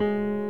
Música